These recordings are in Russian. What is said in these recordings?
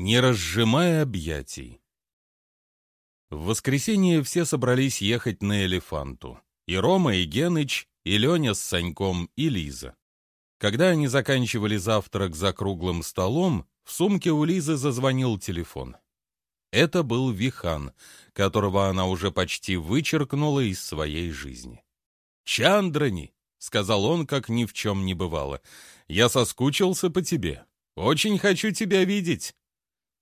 Не разжимая объятий. В воскресенье все собрались ехать на Элефанту. И Рома, и Геныч, и Леня с Саньком, и Лиза. Когда они заканчивали завтрак за круглым столом, в сумке у Лизы зазвонил телефон. Это был Вихан, которого она уже почти вычеркнула из своей жизни. «Чандрани!» — сказал он, как ни в чем не бывало. «Я соскучился по тебе. Очень хочу тебя видеть.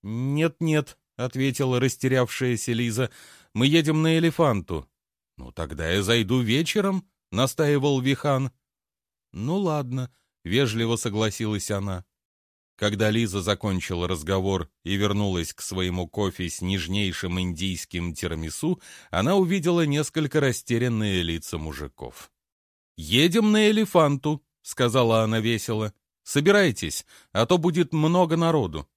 «Нет-нет», — ответила растерявшаяся Лиза, — «мы едем на Элефанту». «Ну, тогда я зайду вечером», — настаивал Вихан. «Ну, ладно», — вежливо согласилась она. Когда Лиза закончила разговор и вернулась к своему кофе с нежнейшим индийским тирамису, она увидела несколько растерянные лица мужиков. «Едем на Элефанту», — сказала она весело. «Собирайтесь, а то будет много народу».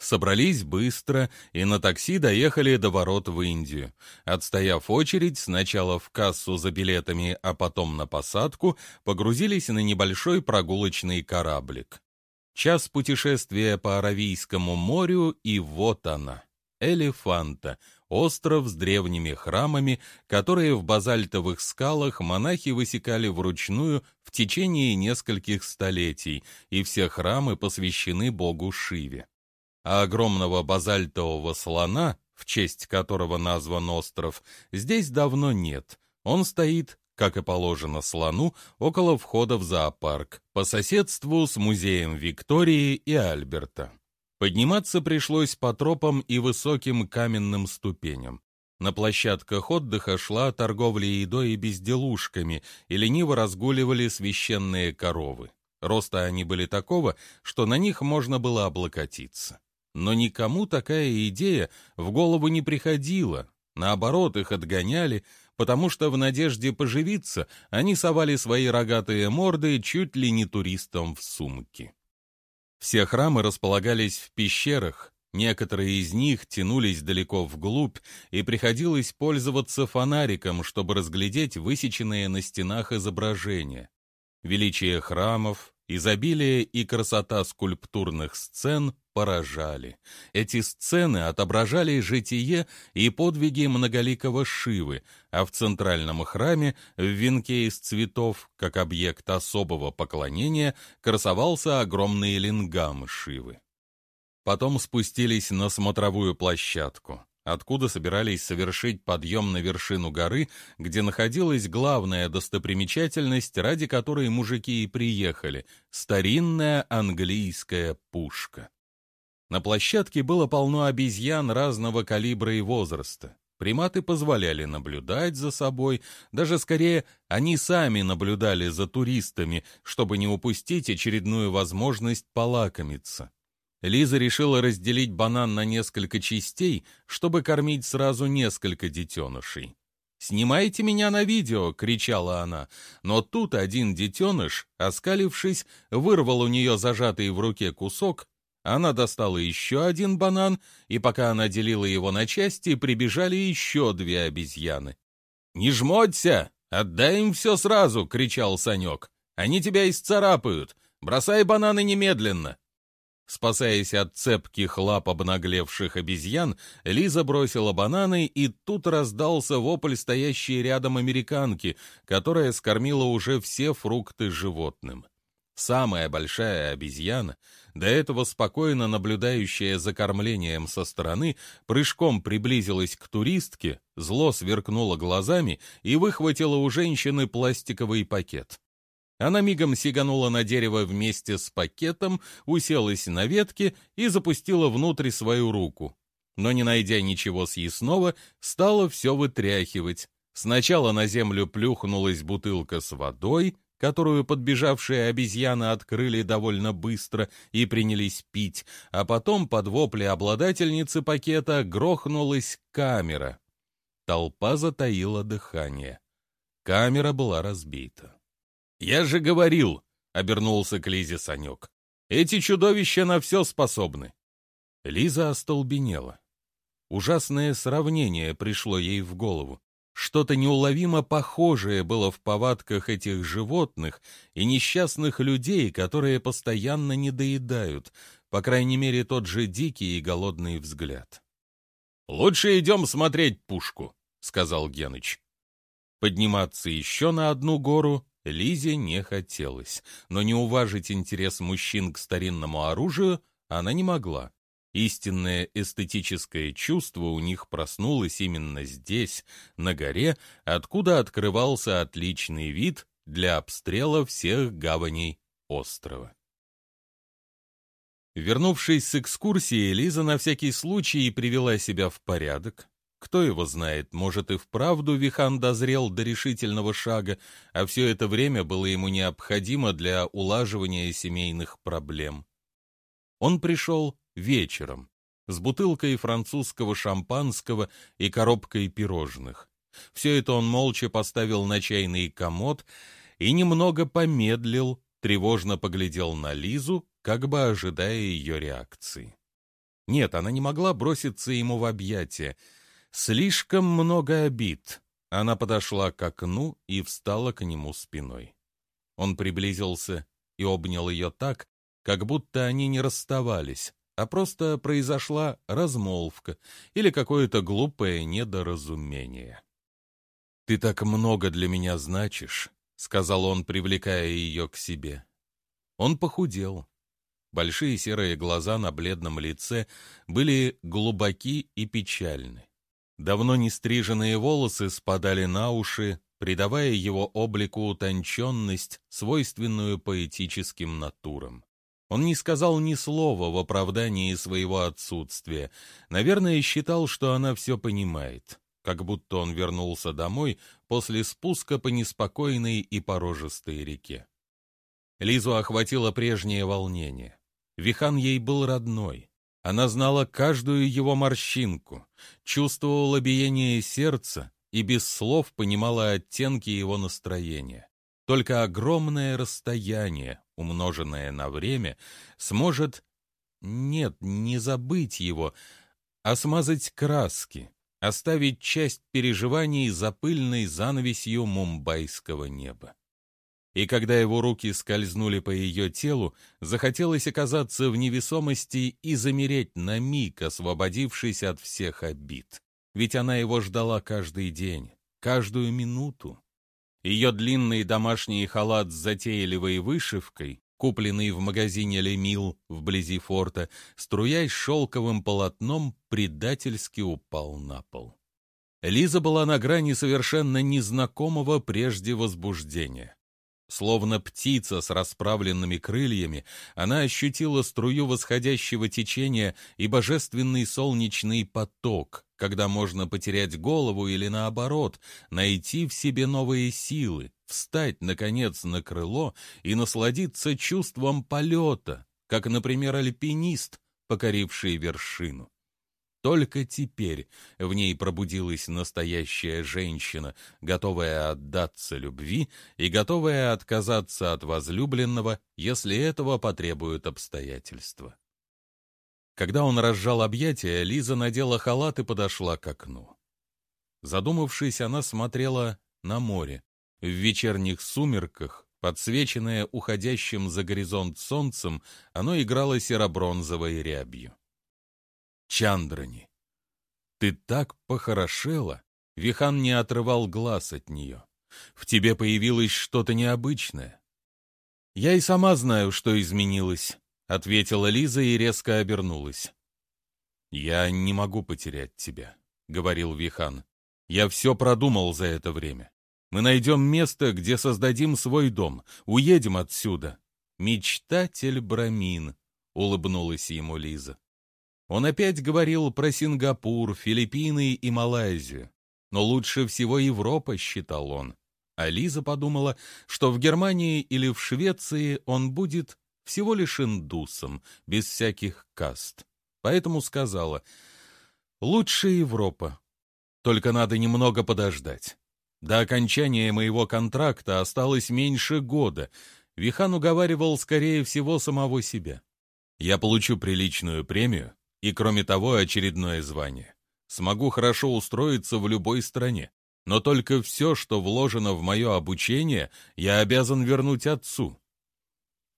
Собрались быстро и на такси доехали до ворот в Индию. Отстояв очередь, сначала в кассу за билетами, а потом на посадку, погрузились на небольшой прогулочный кораблик. Час путешествия по Аравийскому морю, и вот она, Элефанта, остров с древними храмами, которые в базальтовых скалах монахи высекали вручную в течение нескольких столетий, и все храмы посвящены богу Шиве а огромного базальтового слона, в честь которого назван остров, здесь давно нет. Он стоит, как и положено слону, около входа в зоопарк, по соседству с музеем Виктории и Альберта. Подниматься пришлось по тропам и высоким каменным ступеням. На площадках отдыха шла торговля едой и безделушками, и лениво разгуливали священные коровы. Роста они были такого, что на них можно было облокотиться. Но никому такая идея в голову не приходила. Наоборот, их отгоняли, потому что в надежде поживиться они совали свои рогатые морды чуть ли не туристам в сумки. Все храмы располагались в пещерах, некоторые из них тянулись далеко вглубь, и приходилось пользоваться фонариком, чтобы разглядеть высеченные на стенах изображения. Величие храмов, изобилие и красота скульптурных сцен поражали. Эти сцены отображали житие и подвиги многоликого Шивы, а в центральном храме, в венке из цветов, как объект особого поклонения, красовался огромный лингам Шивы. Потом спустились на смотровую площадку откуда собирались совершить подъем на вершину горы, где находилась главная достопримечательность, ради которой мужики и приехали — старинная английская пушка. На площадке было полно обезьян разного калибра и возраста. Приматы позволяли наблюдать за собой, даже скорее они сами наблюдали за туристами, чтобы не упустить очередную возможность полакомиться. Лиза решила разделить банан на несколько частей, чтобы кормить сразу несколько детенышей. «Снимайте меня на видео!» — кричала она. Но тут один детеныш, оскалившись, вырвал у нее зажатый в руке кусок она достала еще один банан, и пока она делила его на части, прибежали еще две обезьяны. «Не жмоться! Отдай им все сразу!» — кричал Санек. «Они тебя исцарапают! Бросай бананы немедленно!» Спасаясь от цепких лап обнаглевших обезьян, Лиза бросила бананы, и тут раздался вопль стоящей рядом американки, которая скормила уже все фрукты животным. Самая большая обезьяна, до этого спокойно наблюдающая за кормлением со стороны, прыжком приблизилась к туристке, зло сверкнула глазами и выхватила у женщины пластиковый пакет. Она мигом сиганула на дерево вместе с пакетом, уселась на ветке и запустила внутрь свою руку. Но, не найдя ничего съестного, стала все вытряхивать. Сначала на землю плюхнулась бутылка с водой, которую подбежавшие обезьяны открыли довольно быстро и принялись пить, а потом под вопли обладательницы пакета грохнулась камера. Толпа затаила дыхание. Камера была разбита. «Я же говорил!» — обернулся к Лизе Санек. «Эти чудовища на все способны!» Лиза остолбенела. Ужасное сравнение пришло ей в голову. Что-то неуловимо похожее было в повадках этих животных и несчастных людей, которые постоянно недоедают. по крайней мере, тот же дикий и голодный взгляд. «Лучше идем смотреть пушку», — сказал Геныч. Подниматься еще на одну гору Лизе не хотелось, но не уважить интерес мужчин к старинному оружию она не могла. Истинное эстетическое чувство у них проснулось именно здесь, на горе, откуда открывался отличный вид для обстрела всех гаваней острова. Вернувшись с экскурсии, Лиза на всякий случай привела себя в порядок. Кто его знает, может и вправду Вихан дозрел до решительного шага, а все это время было ему необходимо для улаживания семейных проблем. Он пришел вечером, с бутылкой французского шампанского и коробкой пирожных. Все это он молча поставил на чайный комод и немного помедлил, тревожно поглядел на Лизу, как бы ожидая ее реакции. Нет, она не могла броситься ему в объятия. Слишком много обид. Она подошла к окну и встала к нему спиной. Он приблизился и обнял ее так, как будто они не расставались, а просто произошла размолвка или какое-то глупое недоразумение. «Ты так много для меня значишь», — сказал он, привлекая ее к себе. Он похудел. Большие серые глаза на бледном лице были глубоки и печальны. Давно не стриженные волосы спадали на уши, придавая его облику утонченность, свойственную поэтическим натурам. Он не сказал ни слова в оправдании своего отсутствия. Наверное, считал, что она все понимает, как будто он вернулся домой после спуска по неспокойной и порожистой реке. Лизу охватило прежнее волнение. Вихан ей был родной. Она знала каждую его морщинку, чувствовала биение сердца и без слов понимала оттенки его настроения. Только огромное расстояние, умноженное на время, сможет, нет, не забыть его, а смазать краски, оставить часть переживаний за пыльной занавесью мумбайского неба. И когда его руки скользнули по ее телу, захотелось оказаться в невесомости и замереть на миг, освободившись от всех обид. Ведь она его ждала каждый день, каждую минуту. Ее длинный домашний халат с затейливой вышивкой, купленный в магазине Лемил вблизи форта, струясь шелковым полотном, предательски упал на пол. Лиза была на грани совершенно незнакомого прежде возбуждения. Словно птица с расправленными крыльями, она ощутила струю восходящего течения и божественный солнечный поток, когда можно потерять голову или наоборот, найти в себе новые силы, встать, наконец, на крыло и насладиться чувством полета, как, например, альпинист, покоривший вершину. Только теперь в ней пробудилась настоящая женщина, готовая отдаться любви и готовая отказаться от возлюбленного, если этого потребуют обстоятельства. Когда он разжал объятия, Лиза надела халат и подошла к окну. Задумавшись, она смотрела на море. В вечерних сумерках, подсвеченное уходящим за горизонт солнцем, оно играло серо-бронзовой рябью. Чандрани. Ты так похорошела!» Вихан не отрывал глаз от нее. «В тебе появилось что-то необычное». «Я и сама знаю, что изменилось», — ответила Лиза и резко обернулась. «Я не могу потерять тебя», — говорил Вихан. «Я все продумал за это время. Мы найдем место, где создадим свой дом, уедем отсюда». «Мечтатель Брамин», — улыбнулась ему Лиза. Он опять говорил про Сингапур, Филиппины и Малайзию. Но лучше всего Европа, считал он. А Лиза подумала, что в Германии или в Швеции он будет всего лишь индусом, без всяких каст. Поэтому сказала, «Лучше Европа. Только надо немного подождать. До окончания моего контракта осталось меньше года. Вихан уговаривал, скорее всего, самого себя. Я получу приличную премию, и, кроме того, очередное звание. Смогу хорошо устроиться в любой стране. Но только все, что вложено в мое обучение, я обязан вернуть отцу.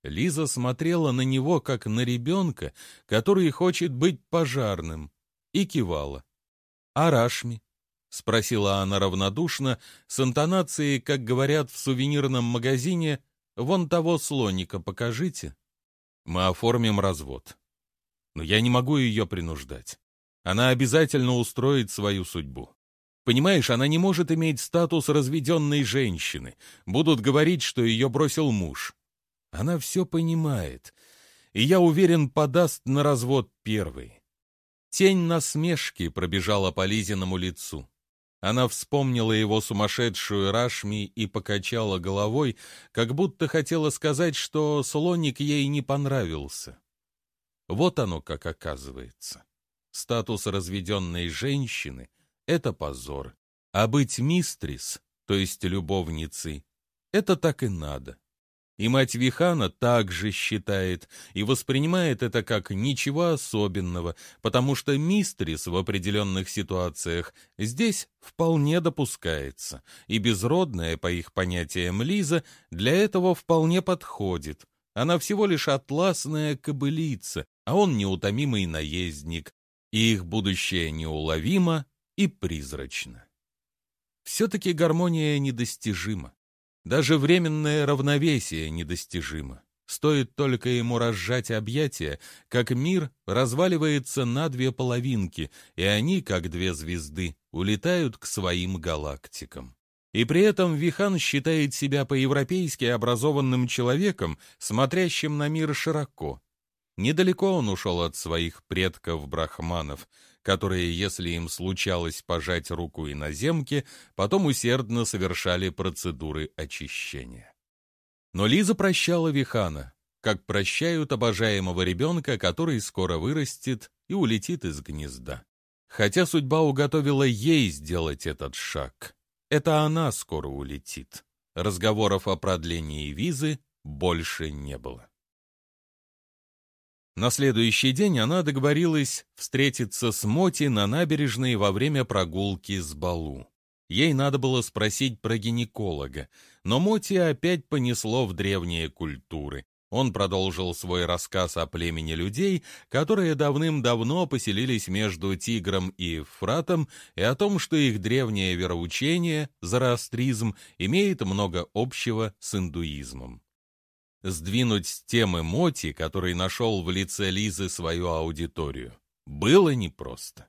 Лиза смотрела на него, как на ребенка, который хочет быть пожарным, и кивала. «А Рашми?» — спросила она равнодушно, с интонацией, как говорят в сувенирном магазине, «Вон того слоника покажите». «Мы оформим развод. Но я не могу ее принуждать. Она обязательно устроит свою судьбу. Понимаешь, она не может иметь статус разведенной женщины. Будут говорить, что ее бросил муж. Она все понимает. И я уверен, подаст на развод первый. Тень насмешки пробежала по Лизиному лицу. Она вспомнила его сумасшедшую Рашми и покачала головой, как будто хотела сказать, что слоник ей не понравился. Вот оно как оказывается. Статус разведенной женщины — это позор. А быть мистрис, то есть любовницей, это так и надо. И мать Вихана также считает и воспринимает это как ничего особенного, потому что мистрис в определенных ситуациях здесь вполне допускается, и безродная, по их понятиям, Лиза для этого вполне подходит. Она всего лишь атласная кобылица, а он неутомимый наездник, и их будущее неуловимо и призрачно. Все-таки гармония недостижима. Даже временное равновесие недостижимо. Стоит только ему разжать объятия, как мир разваливается на две половинки, и они, как две звезды, улетают к своим галактикам. И при этом Вихан считает себя по-европейски образованным человеком, смотрящим на мир широко. Недалеко он ушел от своих предков-брахманов, которые, если им случалось пожать руку иноземке, потом усердно совершали процедуры очищения. Но Лиза прощала Вихана, как прощают обожаемого ребенка, который скоро вырастет и улетит из гнезда. Хотя судьба уготовила ей сделать этот шаг. Это она скоро улетит. Разговоров о продлении визы больше не было. На следующий день она договорилась встретиться с Моти на набережной во время прогулки с Балу. Ей надо было спросить про гинеколога, но Моти опять понесло в древние культуры. Он продолжил свой рассказ о племени людей, которые давным-давно поселились между Тигром и Эфратом, и о том, что их древнее вероучение, зороастризм, имеет много общего с индуизмом. Сдвинуть с темы Моти, который нашел в лице Лизы свою аудиторию, было непросто.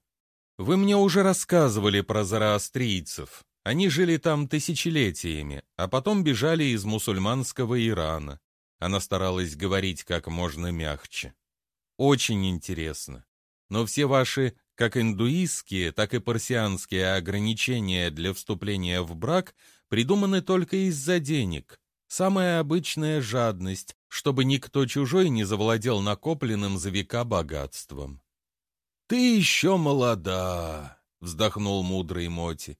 Вы мне уже рассказывали про зороастрийцев. Они жили там тысячелетиями, а потом бежали из мусульманского Ирана. Она старалась говорить как можно мягче. Очень интересно. Но все ваши как индуистские, так и парсианские ограничения для вступления в брак придуманы только из-за денег самая обычная жадность, чтобы никто чужой не завладел накопленным за века богатством. «Ты еще молода», — вздохнул мудрый Моти.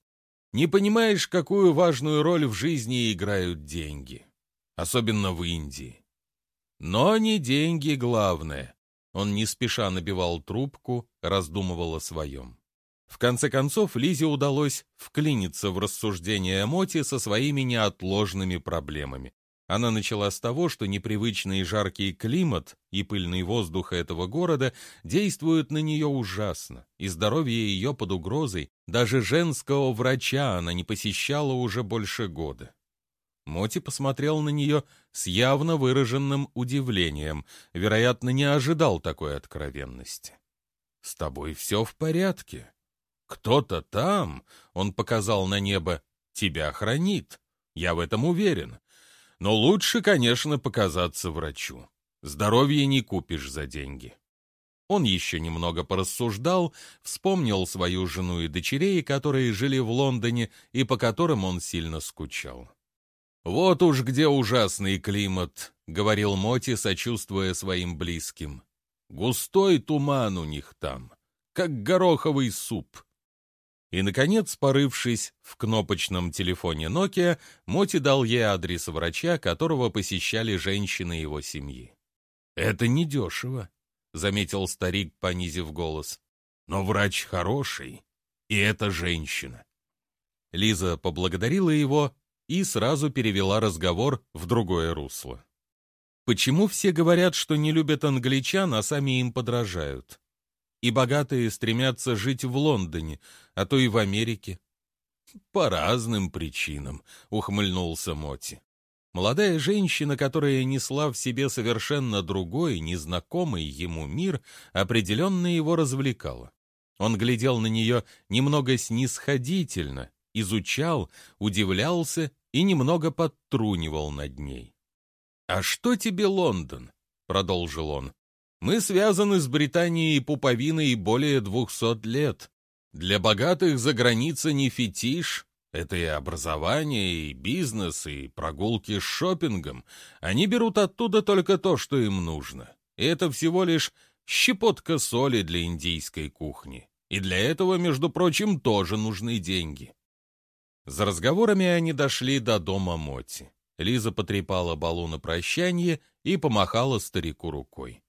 «Не понимаешь, какую важную роль в жизни играют деньги, особенно в Индии. Но не деньги главное». Он не спеша набивал трубку, раздумывал о своем. В конце концов, Лизе удалось вклиниться в рассуждения Моти со своими неотложными проблемами. Она начала с того, что непривычный жаркий климат и пыльный воздух этого города действуют на нее ужасно, и здоровье ее под угрозой, даже женского врача она не посещала уже больше года. Моти посмотрел на нее с явно выраженным удивлением, вероятно, не ожидал такой откровенности. «С тобой все в порядке», кто-то там, он показал на небо, тебя хранит. Я в этом уверен. Но лучше, конечно, показаться врачу. Здоровье не купишь за деньги. Он еще немного порассуждал, вспомнил свою жену и дочерей, которые жили в Лондоне и по которым он сильно скучал. «Вот уж где ужасный климат», — говорил Моти, сочувствуя своим близким. «Густой туман у них там, как гороховый суп. И, наконец, порывшись в кнопочном телефоне Nokia, Моти дал ей адрес врача, которого посещали женщины его семьи. «Это недешево», — заметил старик, понизив голос. «Но врач хороший, и это женщина». Лиза поблагодарила его и сразу перевела разговор в другое русло. Почему все говорят, что не любят англичан, а сами им подражают? И богатые стремятся жить в Лондоне, а то и в Америке. По разным причинам, ухмыльнулся Моти. Молодая женщина, которая несла в себе совершенно другой, незнакомый ему мир, определенно его развлекала. Он глядел на нее немного снисходительно, изучал, удивлялся и немного подтрунивал над ней. «А что тебе Лондон?» — продолжил он. «Мы связаны с Британией и пуповиной более двухсот лет. Для богатых за граница не фетиш, это и образование, и бизнес, и прогулки с шопингом. Они берут оттуда только то, что им нужно. И это всего лишь щепотка соли для индийской кухни. И для этого, между прочим, тоже нужны деньги. За разговорами они дошли до дома Моти. Лиза потрепала Балу на прощание и помахала старику рукой.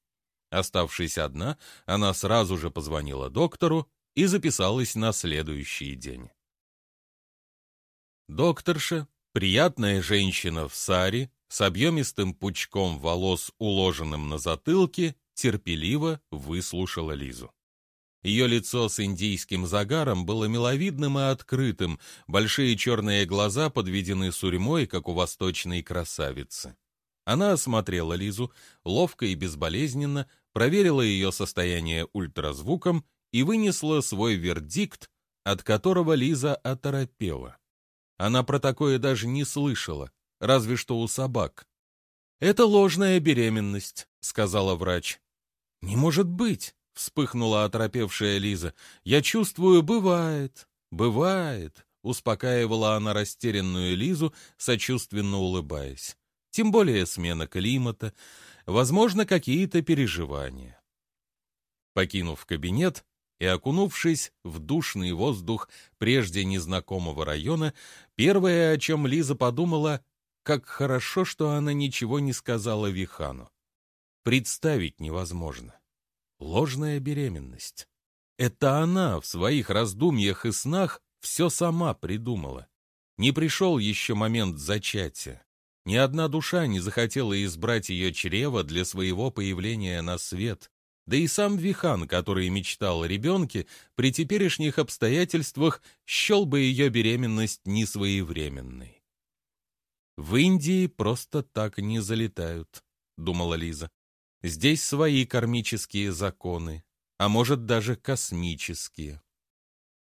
Оставшись одна, она сразу же позвонила доктору и записалась на следующий день. Докторша, приятная женщина в саре, с объемистым пучком волос, уложенным на затылке, терпеливо выслушала Лизу. Ее лицо с индийским загаром было миловидным и открытым, большие черные глаза подведены сурьмой, как у восточной красавицы. Она осмотрела Лизу, ловко и безболезненно, проверила ее состояние ультразвуком и вынесла свой вердикт, от которого Лиза оторопела. Она про такое даже не слышала, разве что у собак. «Это ложная беременность», — сказала врач. «Не может быть», — вспыхнула оторопевшая Лиза. «Я чувствую, бывает, бывает», — успокаивала она растерянную Лизу, сочувственно улыбаясь. «Тем более смена климата, возможно, какие-то переживания». Покинув кабинет, и, окунувшись в душный воздух прежде незнакомого района, первое, о чем Лиза подумала, как хорошо, что она ничего не сказала Вихану. Представить невозможно. Ложная беременность. Это она в своих раздумьях и снах все сама придумала. Не пришел еще момент зачатия. Ни одна душа не захотела избрать ее чрево для своего появления на свет. Да и сам Вихан, который мечтал о ребенке, при теперешних обстоятельствах счел бы ее беременность несвоевременной. «В Индии просто так не залетают», — думала Лиза. «Здесь свои кармические законы, а может даже космические».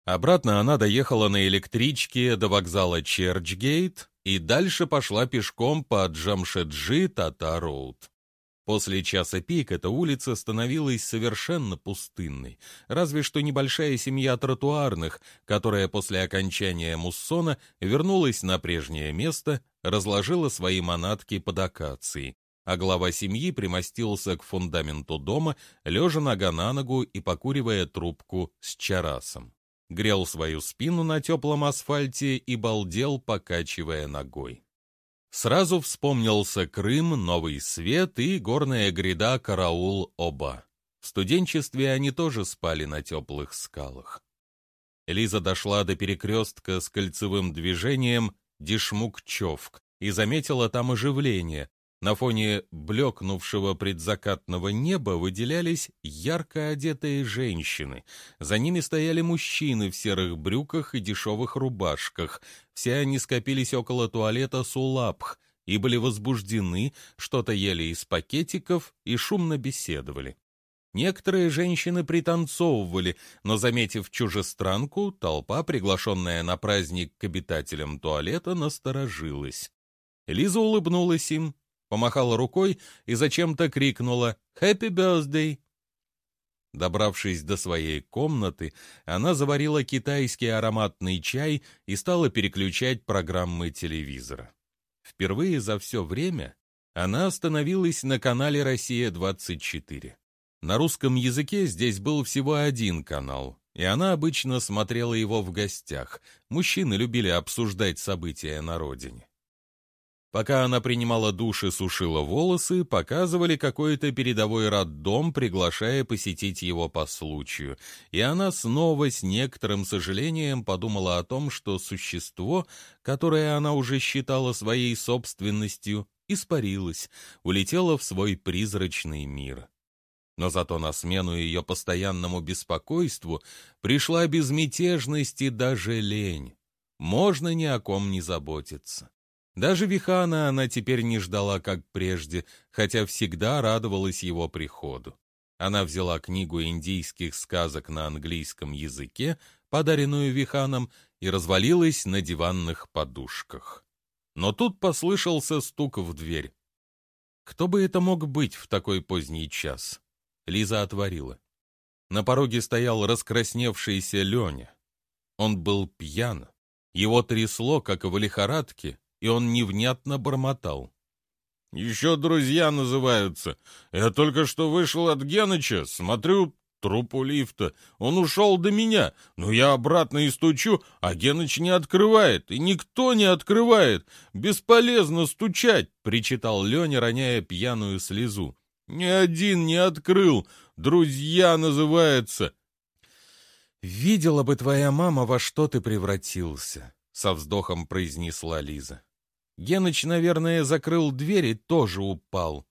Обратно она доехала на электричке до вокзала Черчгейт и дальше пошла пешком по Джамшеджи Тата-Роуд. После часа пик эта улица становилась совершенно пустынной, разве что небольшая семья тротуарных, которая после окончания муссона вернулась на прежнее место, разложила свои манатки под акацией, а глава семьи примостился к фундаменту дома, лежа нога на ногу и покуривая трубку с чарасом. Грел свою спину на теплом асфальте и балдел, покачивая ногой. Сразу вспомнился Крым, Новый Свет и горная гряда Караул-Оба. В студенчестве они тоже спали на теплых скалах. Лиза дошла до перекрестка с кольцевым движением Дишмук-Човк и заметила там оживление, на фоне блекнувшего предзакатного неба выделялись ярко одетые женщины. За ними стояли мужчины в серых брюках и дешевых рубашках. Все они скопились около туалета Сулапх и были возбуждены, что-то ели из пакетиков и шумно беседовали. Некоторые женщины пританцовывали, но, заметив чужестранку, толпа, приглашенная на праздник к обитателям туалета, насторожилась. Лиза улыбнулась им, помахала рукой и зачем-то крикнула «Happy birthday!». Добравшись до своей комнаты, она заварила китайский ароматный чай и стала переключать программы телевизора. Впервые за все время она остановилась на канале «Россия-24». На русском языке здесь был всего один канал, и она обычно смотрела его в гостях. Мужчины любили обсуждать события на родине. Пока она принимала душ и сушила волосы, показывали какой-то передовой роддом, приглашая посетить его по случаю. И она снова с некоторым сожалением подумала о том, что существо, которое она уже считала своей собственностью, испарилась, улетела в свой призрачный мир. Но зато на смену ее постоянному беспокойству пришла безмятежность и даже лень. Можно ни о ком не заботиться. Даже Вихана она теперь не ждала, как прежде, хотя всегда радовалась его приходу. Она взяла книгу индийских сказок на английском языке, подаренную Виханом, и развалилась на диванных подушках. Но тут послышался стук в дверь. Кто бы это мог быть в такой поздний час? Лиза отворила. На пороге стоял раскрасневшийся Леня. Он был пьян. Его трясло, как в лихорадке, и он невнятно бормотал. «Еще друзья называются. Я только что вышел от Геныча, смотрю, труп у лифта. Он ушел до меня, но я обратно и стучу, а Геныч не открывает, и никто не открывает. Бесполезно стучать!» — причитал Леня, роняя пьяную слезу. «Ни один не открыл. Друзья называется». «Видела бы твоя мама, во что ты превратился», — со вздохом произнесла Лиза. Геныч, наверное, закрыл дверь и тоже упал.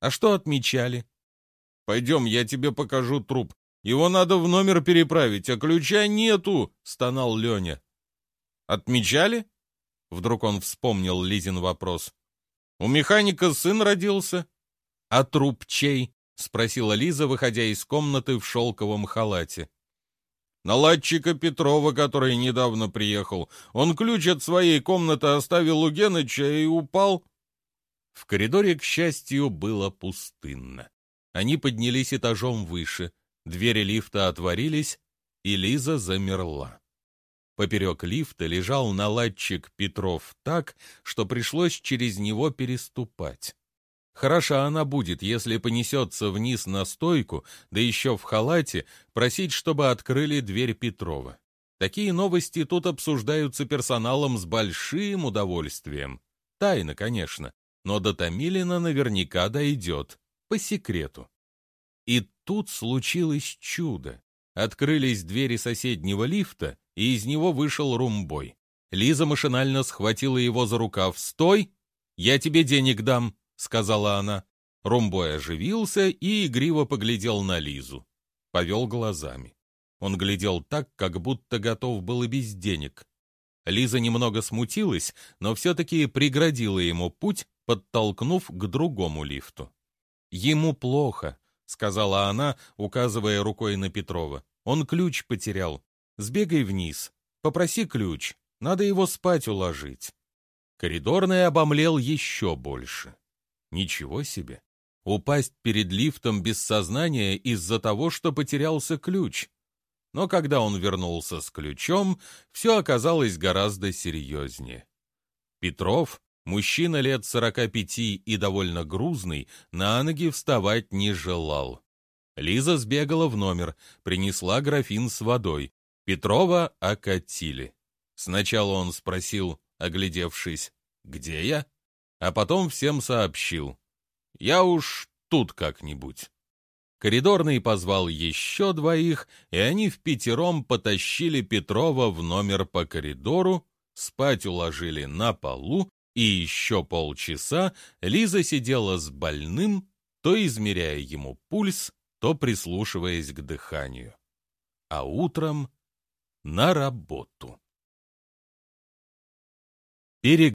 А что отмечали? Пойдем, я тебе покажу труп. Его надо в номер переправить, а ключа нету, стонал Леня. Отмечали? Вдруг он вспомнил Лизин вопрос. У механика сын родился. А труп чей? Спросила Лиза, выходя из комнаты в шелковом халате. Наладчика Петрова, который недавно приехал. Он ключ от своей комнаты оставил у Геныча и упал. В коридоре, к счастью, было пустынно. Они поднялись этажом выше, двери лифта отворились, и Лиза замерла. Поперек лифта лежал наладчик Петров так, что пришлось через него переступать. Хороша она будет, если понесется вниз на стойку, да еще в халате, просить, чтобы открыли дверь Петрова. Такие новости тут обсуждаются персоналом с большим удовольствием. Тайно, конечно, но до Томилина наверняка дойдет, по секрету. И тут случилось чудо. Открылись двери соседнего лифта, и из него вышел румбой. Лиза машинально схватила его за рукав. «Стой! Я тебе денег дам!» Сказала она. Румбой оживился и игриво поглядел на Лизу. Повел глазами. Он глядел так, как будто готов был и без денег. Лиза немного смутилась, но все-таки преградила ему путь, подтолкнув к другому лифту. «Ему плохо», — сказала она, указывая рукой на Петрова. «Он ключ потерял. Сбегай вниз. Попроси ключ. Надо его спать уложить». Коридорный обомлел еще больше. Ничего себе! Упасть перед лифтом без сознания из-за того, что потерялся ключ. Но когда он вернулся с ключом, все оказалось гораздо серьезнее. Петров, мужчина лет сорока пяти и довольно грузный, на ноги вставать не желал. Лиза сбегала в номер, принесла графин с водой. Петрова окатили. Сначала он спросил, оглядевшись, «Где я?» А потом всем сообщил. «Я уж тут как-нибудь». Коридорный позвал еще двоих, и они в пятером потащили Петрова в номер по коридору, спать уложили на полу, и еще полчаса Лиза сидела с больным, то измеряя ему пульс, то прислушиваясь к дыханию. А утром на работу.